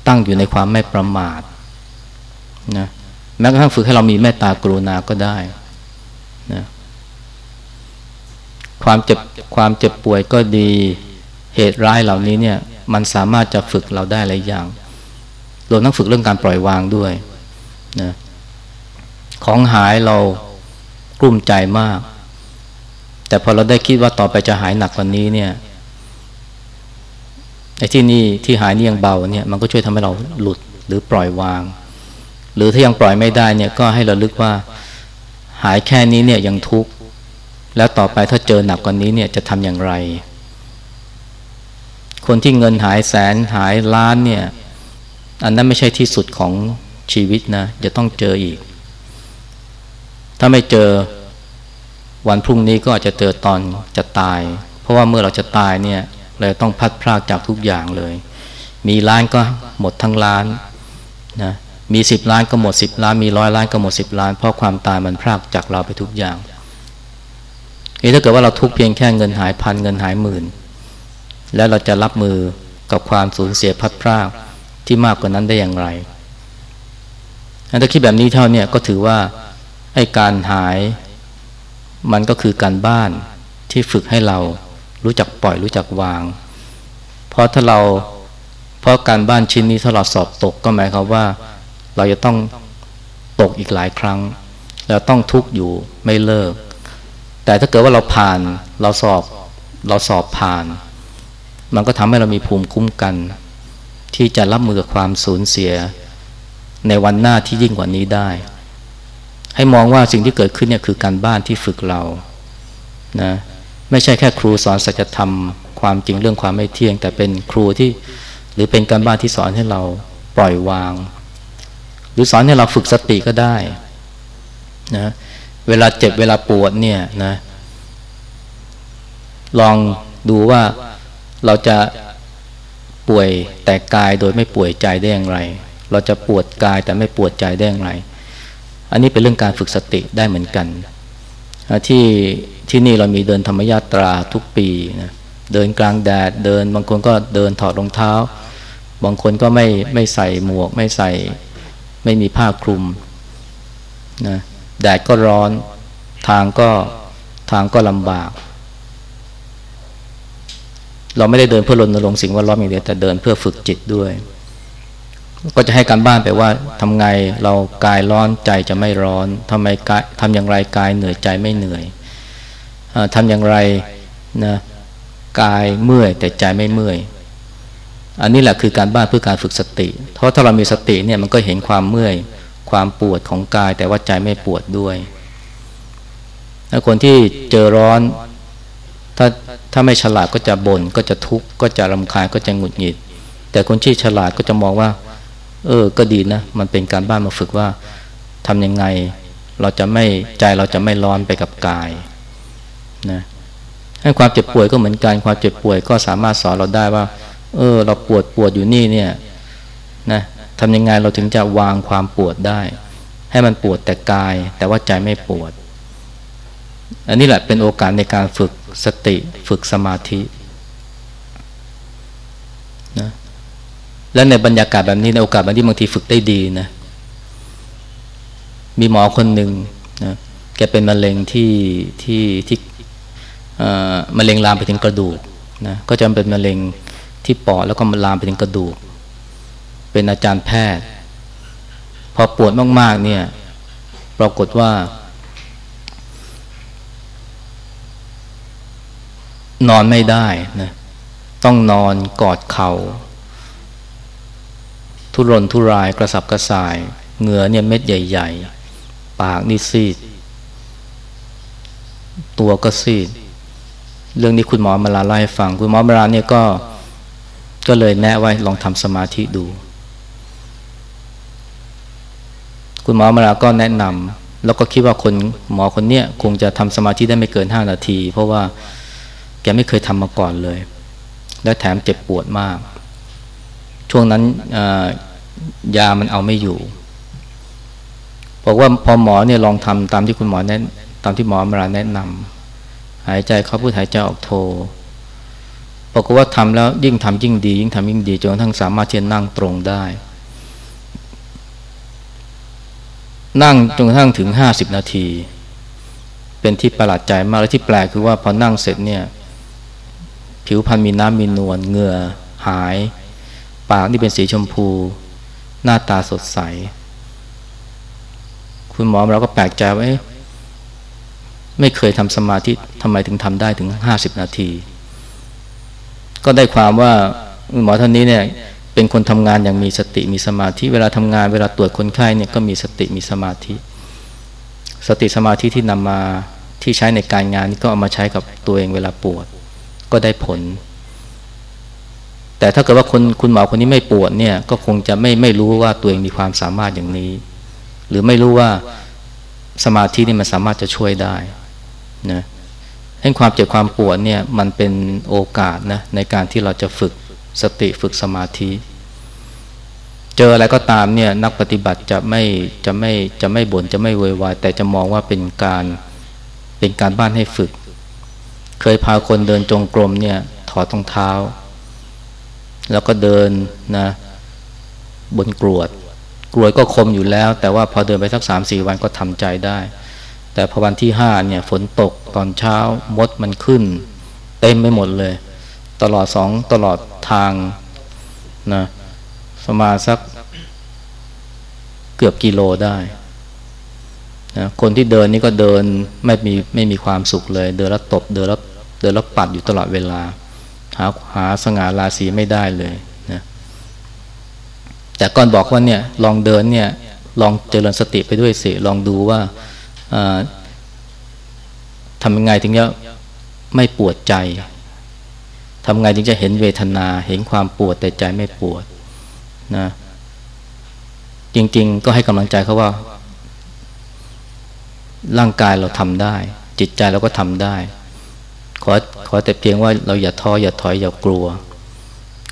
ตั้งอยู่ในความไม่ประมาทนะ แม้กระทั่งฝึกให้เรามีเมตตากรุณาก็ได้นะความเจ็บความเจ็บป่วยก็ดีเหตุร้ายเหล่านี้เนี่ย มันสามารถจะฝึกเราได้หลายอย่างรวมทั้งฝึกเรื่องการปล่อยวางด้วยนะของหายเรากลุ้มใจมาก แต่พอเราได้คิดว่าต่อไปจะหายหนักกว่านี้เนี่ยไอ้ที่นี่ที่หายนี่ยังเบาเนี่ย มันก็ช่วยทำให้เราหลุดหรือปล่อยวาง รือถ้ายังปล่อยไม่ได้เนี่ยก็ให้เราลึกว่าหายแค่นี้เนี่ยยังทุกข์แล้วต่อไปถ้าเจอหนักกว่านี้เนี่ยจะทำอย่างไร คนที่เงินหายแสนหายล้านเนี่ย อันนั้นไม่ใช่ที่สุดของชีวิตนะจะต้องเจออีก ถ้าไม่เจอวันพรุ่งนี้ก็อาจจะเจอตอนจะตาย เพราะว่าเมื่อเราจะตายเนี่ยเราต้องพัดพรากจากทุกอย่างเลย มีล้านก็หมดทั้งล้านนะ มีสิบล้านก็หมดสิบล้าน มีร้อยล้านก็หมดสิบล้าน เพราะความตายมันพรากจากเราไปทุกอย่างเอ้ถ้าเกิดว่าเราทุกเพียงแค่เงินหายพันเงินหายหมื่น แล้วเราจะรับมือกับความสูญเสียพัดพรากที่มากกว่านั้นได้อย่างไรถ้าคิดแบบนี้เท่าเนี้ก็ถือว่าไอ้การหาย มันก็คือการบ้านที่ฝึกให้เรารู้จักปล่อยรู้จักวาง เพราะถ้าเราเพราะการบ้านชิ้นนี้ถ้าเราสอบตกก็หมายความว่า เราจะต้องตกอีกหลายครั้ง แล้วต้องทุกข์อยู่ไม่เลิก แต่ถ้าเกิดว่าเราผ่านเราสอบเราสอบผ่าน มันก็ทำให้เรามีภูมิคุ้มกัน ที่จะรับมือกับความสูญเสีย ในวันหน้าที่ยิ่งกว่านี้ได้ ให้มองว่าสิ่งที่เกิดขึ้นเนี่ยคือการบ้านที่ฝึกเรานะไม่ใช่แค่ครูสอนสัจธรรม ความจริงเรื่องความไม่เที่ยง แต่เป็นครูที่หรือเป็นการบ้านที่สอนให้เราปล่อยวาง รือสอนให้เราฝึกสติก็ได้นะเวลาเจ็บเวลาปวดเนี่ยนะลองดูว่าเราจะป่วยแต่กายโดยไม่ป่วยใจได้อย่างไร เราจะปวดกายแต่ไม่ปวดใจได้อย่างไร อันนี้เป็นเรื่องการฝึกสติได้เหมือนกัน ที่ที่นี่เรามีเดินธรรมยาตราทุกปีนะเดินกลางแดดเดิน บางคนก็เดินถอดรองเท้า บางคนก็ไม่ไม่ใส่หมวกไม่ใส่ ไม่มีผ้าคลุมนะแดดก็ร้อน ทางก็ทางก็ลำบาก เราไม่ได้เดินเพื่อรณรงค์สิ่งว่าร้อนอย่างเดียวแต่เดินเพื่อฝึกจิตด้วย ก็จะให้การบ้านไปว่าทำไงเรากายร้อนใจจะไม่ร้อนทำไมกายทำอย่างไรกายเหนื่อยใจไม่เหนื่อยทำอย่างไรนะกายเมื่อยแต่ใจไม่เมื่อย อันนี้แหละคือการบ้านเพื่อการฝึกสติ เพราะถ้าเรามีสติเนี่ยมันก็เห็นความเมื่อยความปวดของกาย แต่ว่าใจไม่ปวดด้วยถ้าคนที่เจอร้อน ถ้าถ้าไม่ฉลาดก็จะบน่นก็จะทุกข์ก็จะรำคาญก็จะหงุดหงิด แต่คนที่ฉลาดก็จะมองว่า เออ ก็ดีนะ มันเป็นการบ้านมาฝึกว่าทำยังไง เราจะไม่ใจเราจะไม่ร้อนไปกับกายนะให้ความเจ็บป่วยก็เหมือนกันความเจ็บป่วยก็สามารถสอนเราได้ว่า เออ เราปวดปวดอยู่นี่เนี่ยนะทำยังไงเราถึงจะวางความปวดได้ ให้มันปวดแต่กาย แต่ว่าใจไม่ปวด อันนี้แหละเป็นโอกาสในการฝึกสติฝึกสมาธินะและในบรรยากาศแบบนี้ในโอกาสแบบนี้บางทีฝึกได้ดีนะ มีหมอคนหนึ่งนะแกเป็นมะเร็งที่ที่ที่มะเร็งลามไปถึงกระดูกนะก็จะเป็นมะเร็ง ที่ปอดแล้วก็ลามไปถึงกระดูก เป็นอาจารย์แพทย์ พอปวดมากๆเนี่ย ปรากฏว่า นอนไม่ได้นะต้องนอนกอดเขา่าทุรนทุรายกระสับกระส่าย เหงื่อเนี่ยเม็ดใหญ่ ๆ ปากนี่ซีด ตัวก็ซีด เรื่องนี้คุณหมอมาลาเล่ฟัง คุณหมอมาลาเนี่ยก็ ก็เลยแนะไว้ลองทำสมาธิดู คุณหมอมาลาก็แนะนแล้วก็คิดว่าคนหมอคนเนี้ยคงจะทำสมาธิได้ไม่เกินห้านาที เพราะว่าแกไม่เคยทำมาก่อนเลย และแถมเจ็บปวดมาก ช่วงนั้นยามันเอาไม่อยู่บอกว่าพอหมอเนี่ยลองทำตามที่คุณหมอแนะตามที่หมอมาแนะนำหายใจเข้าพูดหายใจออกโท บอกว่าทำแล้วยิ่งทำยิ่งดี ยิ่งทำยิ่งดีจนกระทั่งสามารถที่จะนั่งตรงได้ นั่งจนกระทั่งถึงห้าสิบนาที เป็นที่ประหลาดใจมากและที่แปลกคือว่าพอนั่งเสร็จเนี่ยผิวพรรณมีน้ำมีนวลเหงื่อหาย ปากนี่เป็นสีชมพู หน้าตาสดใส คุณหมอเราก็แปลกใจว่าไม่เคยทำสมาธิทำไมถึงทำได้ถึงห้าสิบนาที ก็ได้ความว่าหมอท่านนี้เนี่ยเป็นคนทำงานอย่างมีสติมีสมาธิ เวลาทำงานเวลาตรวจคนไข้เนี่ยก็มีสติมีสมาธิ สติสมาธิที่นำมาที่ใช้ในการงานก็เอามาใช้กับตัวเองเวลาปวด ก็ได้ผล แต่ถ้าเกิดว่าคนคุณหมอคนนี้ไม่ปวดเนี่ยก็คงจะไม่ไม่รู้ว่าตัวเองมีความสามารถอย่างนี้ หรือไม่รู้ว่าสมาธินี่มันสามารถจะช่วยได้นะ ให้ความเจ็บความปวดเนี่ยมันเป็นโอกาสนะในการที่เราจะฝึกสติฝึกสมาธิ เจออะไรก็ตามเนี่ยนักปฏิบัติจะไม่จะไม่จะไม่บ่นจะไม่เวยวายแต่จะมองว่าเป็นการเป็นการบ้านให้ฝึก เคยพาคนเดินจงกรมเนี่ยถอดรองเท้า แล้วก็เดินนะบนกรวด กรวดก็คมอยู่แล้ว แต่ว่าพอเดินไปสักสามสี่วันก็ทำใจได้ แต่พอวันที่ห้าเนี่ยฝนตกตอนเช้ามดมันขึ้น เต็มไปหมดเลย ตลอดสองตลอดทางนะประมาสักเกือบกิโลได้นะคนที่เดินนี่ก็เดินไม่มีไม่มีความสุขเลย เดินแล้วตบเดินแล้วเดินแล้วปัดอยู่ตลอดเวลา หาหาสง่าราศีไม่ได้เลยนะแต่ก่อนบอกว่าเนี่ยลองเดินเนี่ยลองเจริญสติไปด้วยสิลองดูว่า ทำยังไงถึงจะไม่ปวดใจทำไงถึงจะเห็นเวทนา เห็นความปวดแต่ใจไม่ปวดนะจริงๆ ก็ให้กำลังใจเขาว่า ร่างกายเราทำได้ จิตใจเราก็ทำได้ ขอขอแต่เพียงว่าเราอย่าท้ออย่าถอยอย่ากลัว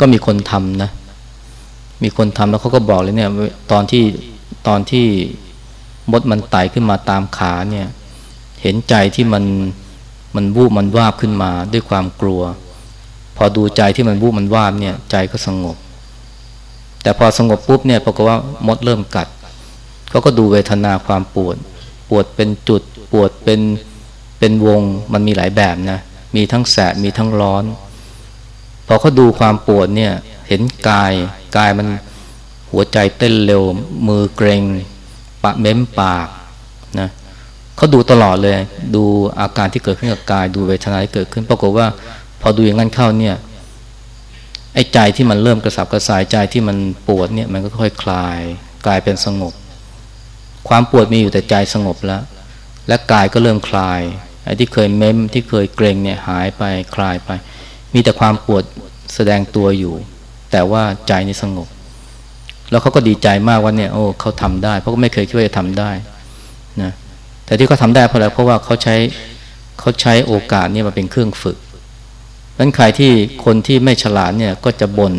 ก็มีคนทำนะ มีคนทำแล้วเขาก็บอกเลยเนี่ย ตอนที่ตอนที่ มดมันไต่ขึ้นมาตามขาเนี่ย เห็นใจที่มันมันวูบมันวาบขึ้นมาด้วยความกลัว พอดูใจที่มันวูบมันวาบเนี่ยใจก็สงบ แต่พอสงบปุ๊บเนี่ยปรากฏว่ามดเริ่มกัดเขาก็ดูเวทนาความปวด ปวดเป็นจุด ปวดเป็นเป็นวงมันมีหลายแบบนะ มีทั้งแสบมีทั้งร้อน พอเขาดูความปวดเนี่ยเห็นกายกายมันหัวใจเต้นเร็ว มือเกรงะเม้มปากนะเขาดูตลอดเลย ดูอาการที่เกิดขึ้นกับกาย ดูเวทนาที่เกิดขึ้น ปรากฏว่า พอดูอย่างนั้นเข้าเนี่ยไอ้ใจที่มันเริ่มกระสับกระส่ายใจที่มันปวดเนี่ยมันก็ค่อยคลาย กลายเป็นสงบ ความปวดมีอยู่แต่ใจสงบแล้ว และกายก็เริ่มคลายไอ้ที่เคยเม้มที่เคยเกรงเนี่ยหายไปคลายไป มีแต่ความปวดแสดงตัวอยู่ แต่ว่าใจนี่สงบ แล้วเขาก็ดีใจมากว่าเนี่ยโอ้เขาทำได้ เพราะก็ไม่เคยคิดว่าจะทำได้นะแต่ที่เขาทาได้เพราะอะไรเพราะว่าเขาใช้เขาใช้โอกาสนี้มาเป็นเครื่องฝึกนั้นใครที่คนที่ไม่ฉลาดเนี่ยก็จะบน่น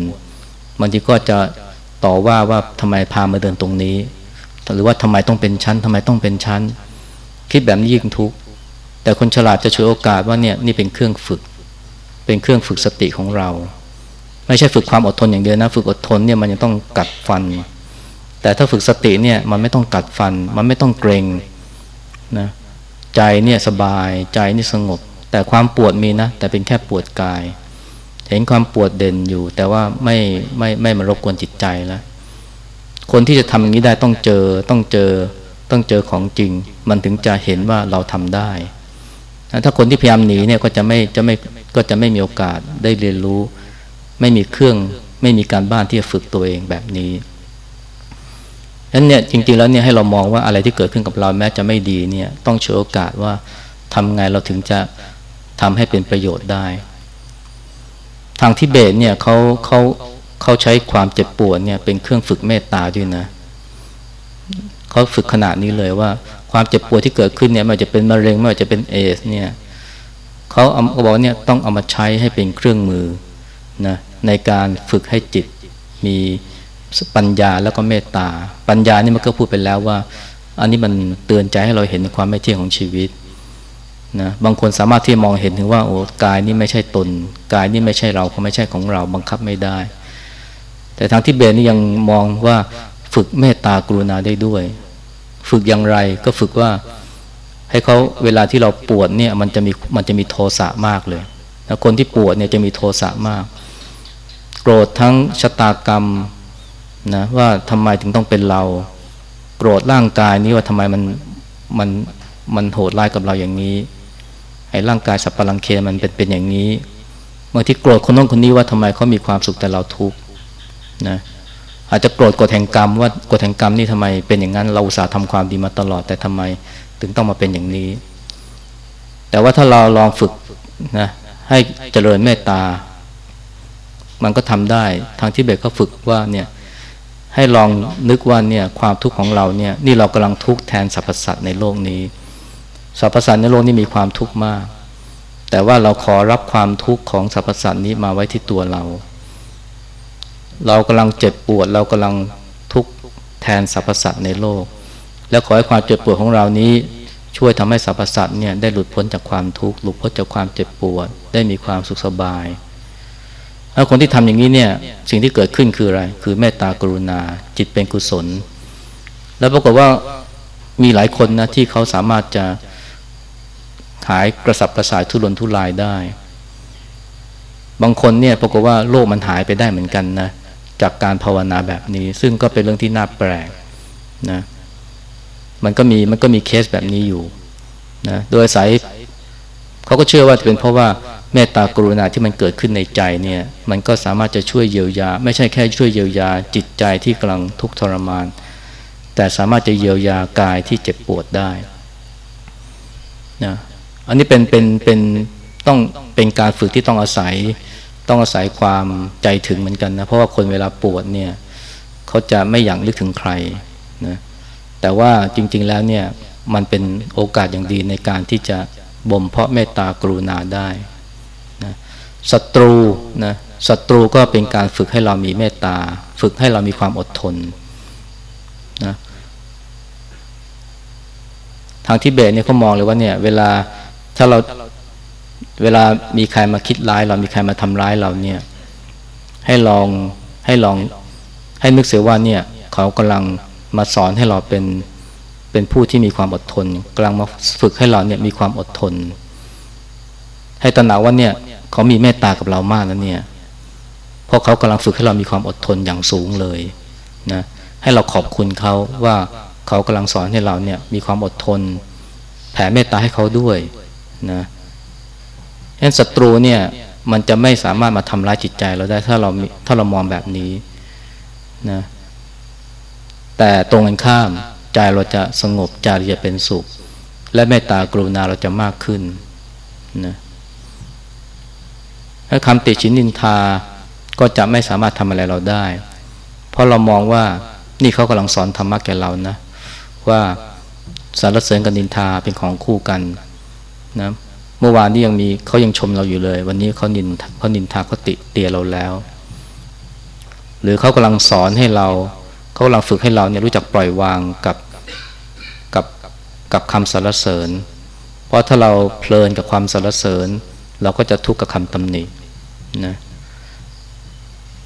บางทีก็จะต่อว่าว่าทำไมพามาเดินตรงนี้ หรือว่าทำไมต้องเป็นชั้นทำไมต้องเป็นชั้น คิดแบบนี้ยิ่งทุกข์แต่คนฉลาดจะช่วยโอกาสว่าเนี่ยนี่เป็นเครื่องฝึก เป็นเครื่องฝึกสติของเรา ไม่ใช่ฝึกความอดทนอย่างเดียวนะ ฝึกอดทนเนี่ยมันยังต้องกัดฟัน แต่ถ้าฝึกสติเนี่ยมันไม่ต้องกัดฟัน มันไม่ต้องเกรงนะใจเนี่ยสบายใจนี่สงบ แต่ความปวดมีนะ แต่เป็นแค่ปวดกาย เห็นความปวดเด่นอยู่ แต่ว่าไม่ไม่ไม่มารบกวนจิตใจแล้วคนที่จะทำอย่างนี้ได้ต้องเจอต้องเจอต้องเจอของจริง มันถึงจะเห็นว่าเราทำได้ถ้าคนที่พยายามหนีเนี่ยก็จะไม่จะไม่ก็จะไม่มีโอกาสได้เรียนรู้ ไม่มีเครื่องไม่มีการบ้านที่จะฝึกตัวเองแบบนี้นั้นเนี่ยจริงๆแล้วเนี่ยให้เรามองว่าอะไรที่เกิดขึ้นกับเราแม้จะไม่ดีเนี่ยต้องช่วยโอกาสว่าทำไงเราถึงจะทำให้เป็นประโยชน์ได้ ทางทิเบตเนี่ยเขาเขาเขาใช้ความเจ็บปวดเนี่ยเป็นเครื่องฝึกเมตตาด้วยนะเขาฝึกขนาดนี้เลยว่า ความเจ็บปวดที่เกิดขึ้นเนี่ยไม่ว่าจะเป็นมะเร็งไม่ว่าจะเป็นเอสเนี่ยเขาเขาบอกเนี่ยต้องเอามาใช้ให้เป็นเครื่องมือ นะในการฝึกให้จิตมีปัญญาแล้วก็เมตตา ปัญญานี่มันก็พูดไปแล้วว่า อันนี้มันเตือนใจให้เราเห็นความไม่เที่ยงของชีวิตนะบางคนสามารถที่มองเห็นถึงว่าโอ้กายนี่ไม่ใช่ตน กายนี่ไม่ใช่เราเขาไม่ใช่ของเราบังคับไม่ได้ แต่ทางที่เบนนี่ยังมองว่าฝึกเมตตากรุณาได้ด้วย ฝึกอย่างไรก็ฝึกว่าให้เขาเวลาที่เราปวดเนี่ยมันจะมีมันจะมีโทสะมากเลยแล้วคนที่ปวดเนี่ยจะมีโทสะมาก โกรธทั้งชะตากรรมนะว่าทำไมถึงต้องเป็นเรา โกรธร่างกายนี้ว่าทำไมมันมันมันโหดร้ายกับเราอย่างนี้ไอ้ร่างกายสับปะรังเคมันเป็นเป็นอย่างนี้บางทีโกรธคนน้นคนนี้ว่าทำไมเขามีความสุขแต่เราทุกข์นะอาจจะโกรธกฎแห่งกรรมว่ากฎแห่งกรรมนี่ทำไมเป็นอย่างนั้น เราอุตส่าห์ทำความดีมาตลอดแต่ทำไมถึงต้องมาเป็นอย่างนี้ แต่ว่าถ้าเราลองฝึกนะให้เจริญเมตตา มันก็ทำได้ทางที่เบตก็ฝึกว่าเนี่ยให้ลองนึกว่าเนี่ยความทุกข์ของเราเนี่ยนี่เรากำลังทุกข์แทนสรรพสัตว์ในโลกนี้สรรพสัตว์ในโลกนี้มีความทุกข์มาก แต่ว่าเราขอรับความทุกข์ของสรรพสัตว์นี้มาไว้ที่ตัวเรา เรากำลังเจ็บปวด เรากำลังทุกข์แทนสรรพสัตว์ในโลก และขอให้ความเจ็บปวดของเรานี้ช่วยทำให้สรรพสัตว์เนี่ยได้หลุดพ้นจากความทุกข์หลุดพ้นจากความเจ็บปวด ได้มีความสุขสบาย แล้วคนที่ทำอย่างนี้เนี่ยสิ่งที่เกิดขึ้นคืออะไร คือเมตตากรุณา จิตเป็นกุศล แล้วปรากฏว่ามีหลายคนนะที่เขาสามารถจะหายกระสับกระส่ายทุรนทุรายได้ บางคนเนี่ยปรากฏว่าโรคมันหายไปได้เหมือนกันนะจากการภาวนาแบบนี้ ซึ่งก็เป็นเรื่องที่น่าแปลกนะมันก็มีมันก็มีเคสแบบนี้อยู่นะโดยสายเขาก็เชื่อว่าจะเป็นเพราะว่า เมตตากรุณาที่มันเกิดขึ้นในใจเนี่ยมันก็สามารถจะช่วยเยียวยา ไม่ใช่แค่ช่วยเยียวยาจิตใจที่กำลังทุกข์ทรมาน แต่สามารถจะเยียวยากายที่เจ็บปวดได้นะอันนี้เป็นเป็นเป็นต้องเป็นการฝึกที่ต้องอาศัย ต้องอาศัยความใจถึงเหมือนกันนะเพราะว่าคนเวลาปวดเนี่ยเขาจะไม่อยากนึกถึงใครนะแต่ว่าจริง ๆแล้วเนี่ยมันเป็นโอกาสอย่างดีในการที่จะบ่มเพาะเมตตากรุณาได้ ศัตรูนะศัตรูก็เป็นการฝึกให้เรามีเมตตา ฝึกให้เรามีความอดทนนะทางทิเบตเนี่ยเขามองเลยว่าเนี่ย เวลาถ้าเราเวลามีใครมาคิดร้าย เรามีใครมาทำร้ายเราเนี่ย ให้ลองให้ลองให้นึกเสียว่าเนี่ย เขากำลังมาสอนให้เราเป็นเป็นผู้ที่มีความอดทนกำลังมาฝึกให้เราเนี่ยมีความอดทน ให้ตระหนักว่าเนี่ย เขามีเมตตากับเรามากนะเนี่ยเพราะเขากำลังฝึกให้เรามีความอดทนอย่างสูงเลยนะให้เราขอบคุณเขาว่าเขากำลังสอนให้เราเนี่ยมีความอดทน แผ่เมตตาให้เขาด้วยนะฉะนั้นศัตรูเนี่ยมันจะไม่สามารถมาทำร้ายจิตใจเราได้ถ้าเราถ้าเรามองแบบนี้นะแต่ตรงกันข้ามใจเราจะสงบใจเราจะเป็นสุข และเมตตากรุณาเราจะมากขึ้นนะ ถ้าคำติชินนินทาก็จะไม่สามารถทำอะไรเราได้ เพราะเรามองว่านี่เขากำลังสอนธรรมะแก่เรานะ ว่าสารเสริญกับนินทาเป็นของคู่กันนะเมื่อวานนี้ยังมีเขายังชมเราอยู่เลย วันนี้เขานินเขานินทาเขาติเตียเราแล้ว หรือเขากำลังสอนให้เราเขากำลังฝึกให้เราเนี่ยรู้จักปล่อยวางกับกับกับคำสรรเสริญ เพราะถ้าเราเพลินกับความสรรเสริญ เราก็จะทุกข์กับคำตำหนิ นะ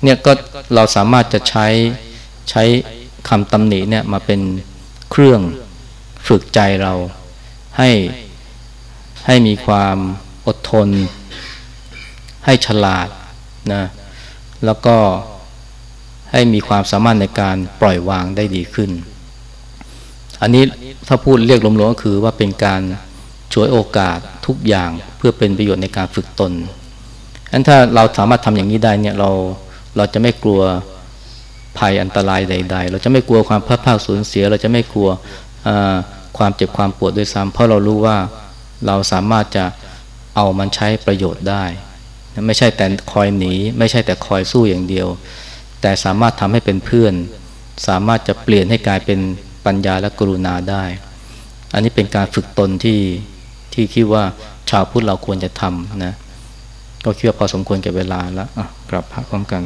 เนี่ยก็เราสามารถจะใช้ใช้คำตำหนิเนี่ยมาเป็นเครื่องฝึกใจเราให้ให้มีความอดทน ให้ฉลาดนะแล้วก็ให้มีความสามารถในการปล่อยวางได้ดีขึ้น อันนี้ถ้าพูดเรียกรวมๆก็คือว่าเป็นการช่วยโอกาสทุกอย่างเพื่อเป็นประโยชน์ในการฝึกตน อันถ้าเราสามารถทำอย่างนี้ได้เนี่ยเราเราจะไม่กลัวภัยอันตรายใด ๆ เราจะไม่กลัวความพลาดพลาดสูญเสีย เราจะไม่กลัวความเจ็บความปวดด้วยซ้ำเพราะเรารู้ว่าเราสามารถจะเอามันใช้ประโยชน์ได้ ไม่ใช่แต่คอยหนี ไม่ใช่แต่คอยสู้อย่างเดียว แต่สามารถทำให้เป็นเพื่อน สามารถจะเปลี่ยนให้กลายเป็นปัญญาและกรุณาได้ อันนี้เป็นการฝึกตนที่ที่คิดว่าชาวพุทธเราควรจะทำนะ ก็เชื่อพอสมควรแก่เวลาแล้วกลับพักพร้อมกัน